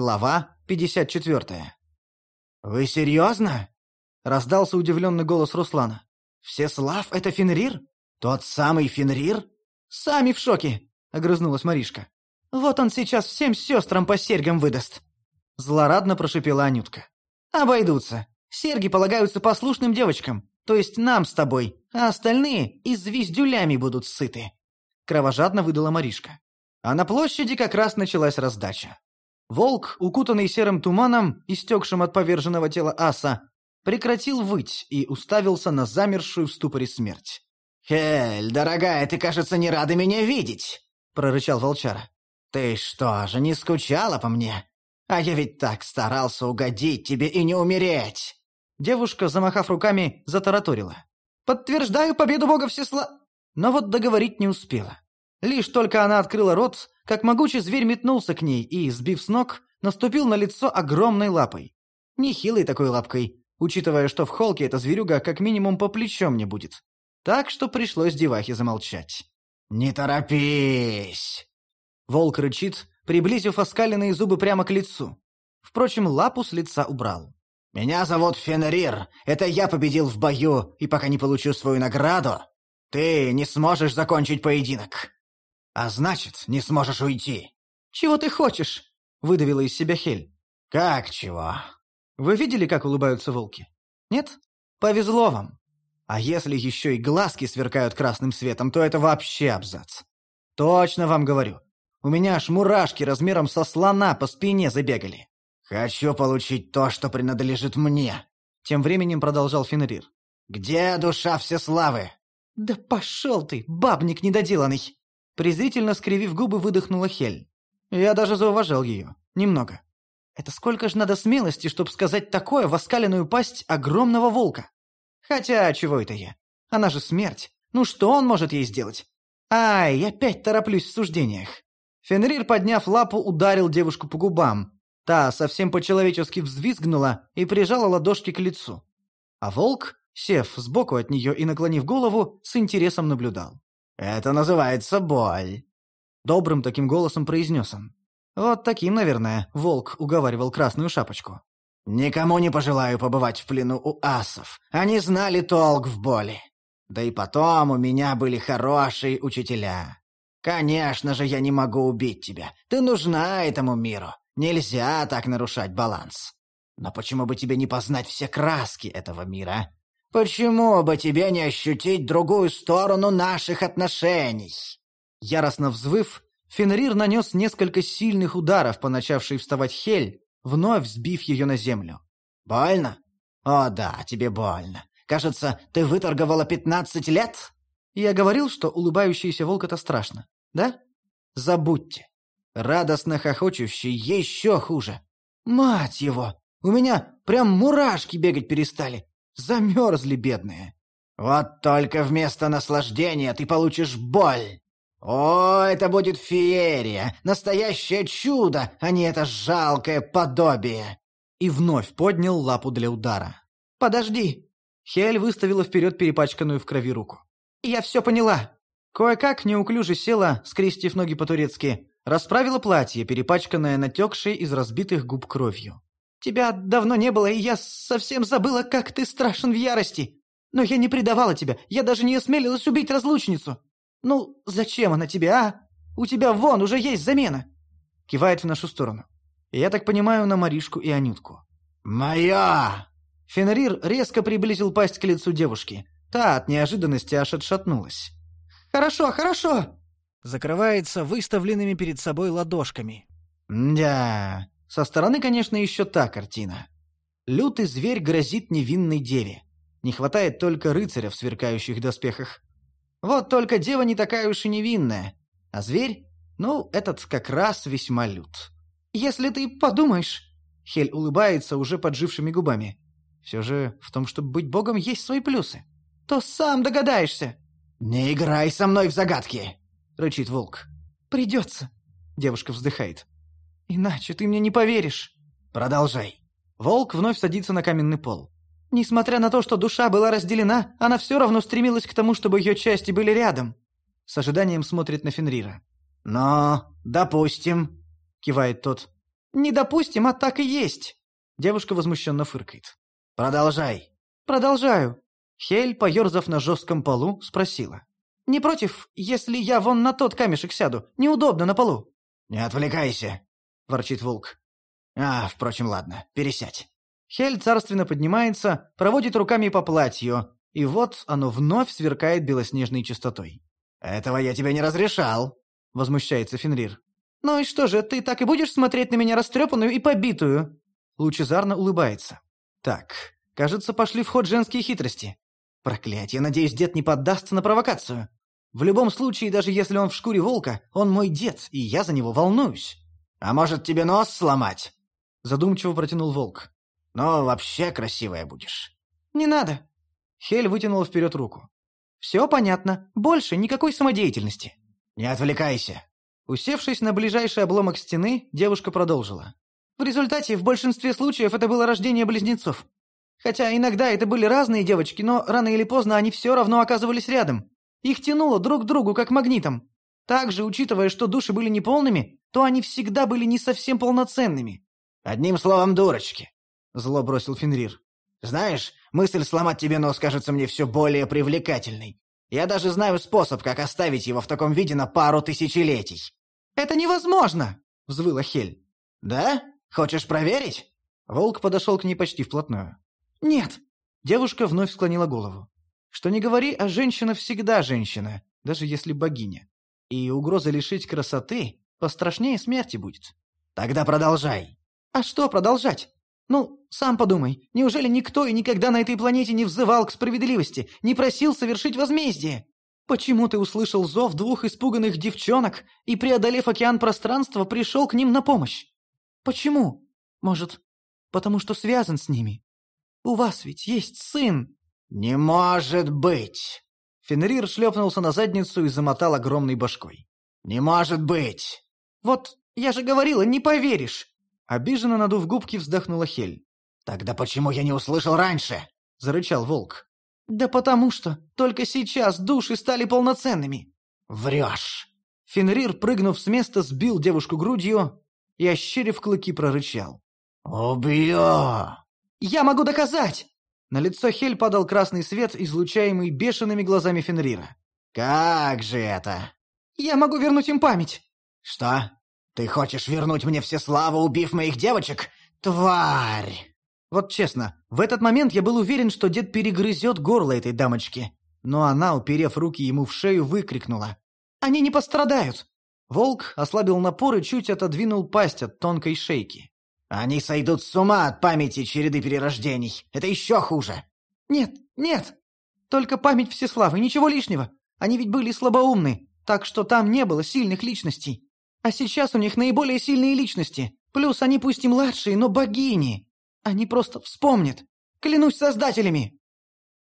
Глава 54. «Вы серьезно?» — раздался удивленный голос Руслана. «Всеслав — это Фенрир? Тот самый Фенрир?» «Сами в шоке!» — огрызнулась Маришка. «Вот он сейчас всем сестрам по серьгам выдаст!» Злорадно прошипела Анютка. «Обойдутся. Серьги полагаются послушным девочкам, то есть нам с тобой, а остальные и звездюлями будут сыты!» Кровожадно выдала Маришка. А на площади как раз началась раздача. Волк, укутанный серым туманом, истекшим от поверженного тела аса, прекратил выть и уставился на замершую в ступоре смерть. «Хель, дорогая, ты, кажется, не рада меня видеть!» — прорычал волчара. «Ты что же, не скучала по мне? А я ведь так старался угодить тебе и не умереть!» Девушка, замахав руками, затараторила. «Подтверждаю победу бога всесла...» Но вот договорить не успела. Лишь только она открыла рот, как могучий зверь метнулся к ней и, сбив с ног, наступил на лицо огромной лапой. Нехилой такой лапкой, учитывая, что в холке эта зверюга как минимум по плечом не будет. Так что пришлось девахе замолчать. «Не торопись!» Волк рычит, приблизив оскаленные зубы прямо к лицу. Впрочем, лапу с лица убрал. «Меня зовут Фенрир. Это я победил в бою, и пока не получу свою награду, ты не сможешь закончить поединок. А значит, не сможешь уйти. «Чего ты хочешь?» — выдавила из себя Хель. «Как чего?» «Вы видели, как улыбаются волки? Нет? Повезло вам. А если еще и глазки сверкают красным светом, то это вообще абзац. Точно вам говорю. У меня аж мурашки размером со слона по спине забегали». «Хочу получить то, что принадлежит мне», — тем временем продолжал Фенрир. «Где душа всеславы?» «Да пошел ты, бабник недоделанный!» Презрительно скривив губы, выдохнула Хель. Я даже зауважал ее. Немного. Это сколько ж надо смелости, чтобы сказать такое в оскаленную пасть огромного волка? Хотя, чего это я? Она же смерть. Ну что он может ей сделать? Ай, опять тороплюсь в суждениях. Фенрир, подняв лапу, ударил девушку по губам. Та совсем по-человечески взвизгнула и прижала ладошки к лицу. А волк, сев сбоку от нее и наклонив голову, с интересом наблюдал. «Это называется боль», — добрым таким голосом произнес он. Вот таким, наверное, волк уговаривал Красную Шапочку. «Никому не пожелаю побывать в плену у асов. Они знали толк в боли. Да и потом у меня были хорошие учителя. Конечно же, я не могу убить тебя. Ты нужна этому миру. Нельзя так нарушать баланс. Но почему бы тебе не познать все краски этого мира? Почему бы тебе не ощутить другую сторону наших отношений?» Яростно взвыв, Фенрир нанес несколько сильных ударов по начавшей вставать Хель, вновь сбив ее на землю. «Больно? О да, тебе больно. Кажется, ты выторговала пятнадцать лет?» Я говорил, что улыбающийся волк — это страшно, да? Забудьте. Радостно хохочущий еще хуже. Мать его! У меня прям мурашки бегать перестали. Замерзли, бедные. Вот только вместо наслаждения ты получишь боль. О, это будет феерия, настоящее чудо, а не это жалкое подобие. И вновь поднял лапу для удара. Подожди. Хель выставила вперед перепачканную в крови руку. Я все поняла. Кое-как неуклюже села, скрестив ноги по-турецки, расправила платье, перепачканное натекшей из разбитых губ кровью. Тебя давно не было, и я совсем забыла, как ты страшен в ярости. Но я не предавала тебя, я даже не осмелилась убить разлучницу. Ну, зачем она тебе, а? У тебя вон уже есть замена!» Кивает в нашу сторону. Я так понимаю, на Маришку и Анютку. «Моя!» Фенрир резко приблизил пасть к лицу девушки. Та от неожиданности аж отшатнулась. «Хорошо, хорошо!» Закрывается выставленными перед собой ладошками. «Да, со стороны, конечно, еще та картина. Лютый зверь грозит невинной деве. Не хватает только рыцаря в сверкающих доспехах. Вот только дева не такая уж и невинная. А зверь? Ну, этот как раз весьма лют. «Если ты подумаешь...» Хель улыбается уже поджившими губами. «Все же в том, чтобы быть богом, есть свои плюсы. То сам догадаешься». «Не играй со мной в загадки!» — рычит волк. «Придется», — девушка вздыхает. Иначе ты мне не поверишь. Продолжай. Волк вновь садится на каменный пол. Несмотря на то, что душа была разделена, она все равно стремилась к тому, чтобы ее части были рядом. С ожиданием смотрит на Фенрира. «Но, допустим», — кивает тот. «Не допустим, а так и есть!» Девушка возмущенно фыркает. «Продолжай!» «Продолжаю!» Хель, поерзав на жестком полу, спросила. «Не против, если я вон на тот камешек сяду? Неудобно на полу». «Не отвлекайся!» — ворчит волк. «А, впрочем, ладно, пересядь». Хель царственно поднимается, проводит руками по платью, и вот оно вновь сверкает белоснежной чистотой. «Этого я тебе не разрешал», — возмущается Фенрир. «Ну и что же, ты так и будешь смотреть на меня растрепанную и побитую?» Лучезарно улыбается. «Так, кажется, пошли в ход женские хитрости. Проклятие, надеюсь, дед не поддастся на провокацию. В любом случае, даже если он в шкуре волка, он мой дед, и я за него волнуюсь». «А может, тебе нос сломать?» Задумчиво протянул волк. «Ну, вообще красивая будешь». «Не надо». Хель вытянула вперед руку. «Все понятно. Больше никакой самодеятельности». «Не отвлекайся». Усевшись на ближайший обломок стены, девушка продолжила. В результате, в большинстве случаев это было рождение близнецов. Хотя иногда это были разные девочки, но рано или поздно они все равно оказывались рядом. Их тянуло друг к другу, как магнитом. Также, учитывая, что души были неполными, то они всегда были не совсем полноценными. «Одним словом, дурочки», — зло бросил Фенрир. «Знаешь, мысль сломать тебе нос кажется мне все более привлекательной. Я даже знаю способ, как оставить его в таком виде на пару тысячелетий». «Это невозможно!» — взвыла Хель. «Да? Хочешь проверить?» Волк подошел к ней почти вплотную. «Нет!» Девушка вновь склонила голову. Что не говори, а женщина всегда женщина, даже если богиня. И угроза лишить красоты пострашнее смерти будет. Тогда продолжай. А что продолжать? Ну, сам подумай, неужели никто и никогда на этой планете не взывал к справедливости, не просил совершить возмездие? Почему ты услышал зов двух испуганных девчонок и, преодолев океан пространства, пришел к ним на помощь? Почему? Может, потому что связан с ними? У вас ведь есть сын!» «Не может быть!» Фенрир шлепнулся на задницу и замотал огромной башкой. «Не может быть!» «Вот я же говорила, не поверишь!» Обиженно надув губки, вздохнула Хель. «Тогда почему я не услышал раньше?» — зарычал волк. «Да потому что только сейчас души стали полноценными». «Врешь!» Фенрир, прыгнув с места, сбил девушку грудью и, ощерив клыки, прорычал. «Убью!» «Я могу доказать!» На лицо Хель падал красный свет, излучаемый бешеными глазами Фенрира. «Как же это?» «Я могу вернуть им память!» «Что? Ты хочешь вернуть мне все славы, убив моих девочек? Тварь!» Вот честно, в этот момент я был уверен, что дед перегрызет горло этой дамочки. Но она, уперев руки ему в шею, выкрикнула. «Они не пострадают!» Волк ослабил напор и чуть отодвинул пасть от тонкой шейки. Они сойдут с ума от памяти череды перерождений. Это еще хуже. Нет, нет. Только память Всеславы, ничего лишнего. Они ведь были слабоумны, так что там не было сильных личностей. А сейчас у них наиболее сильные личности. Плюс они пусть и младшие, но богини. Они просто вспомнят. Клянусь создателями.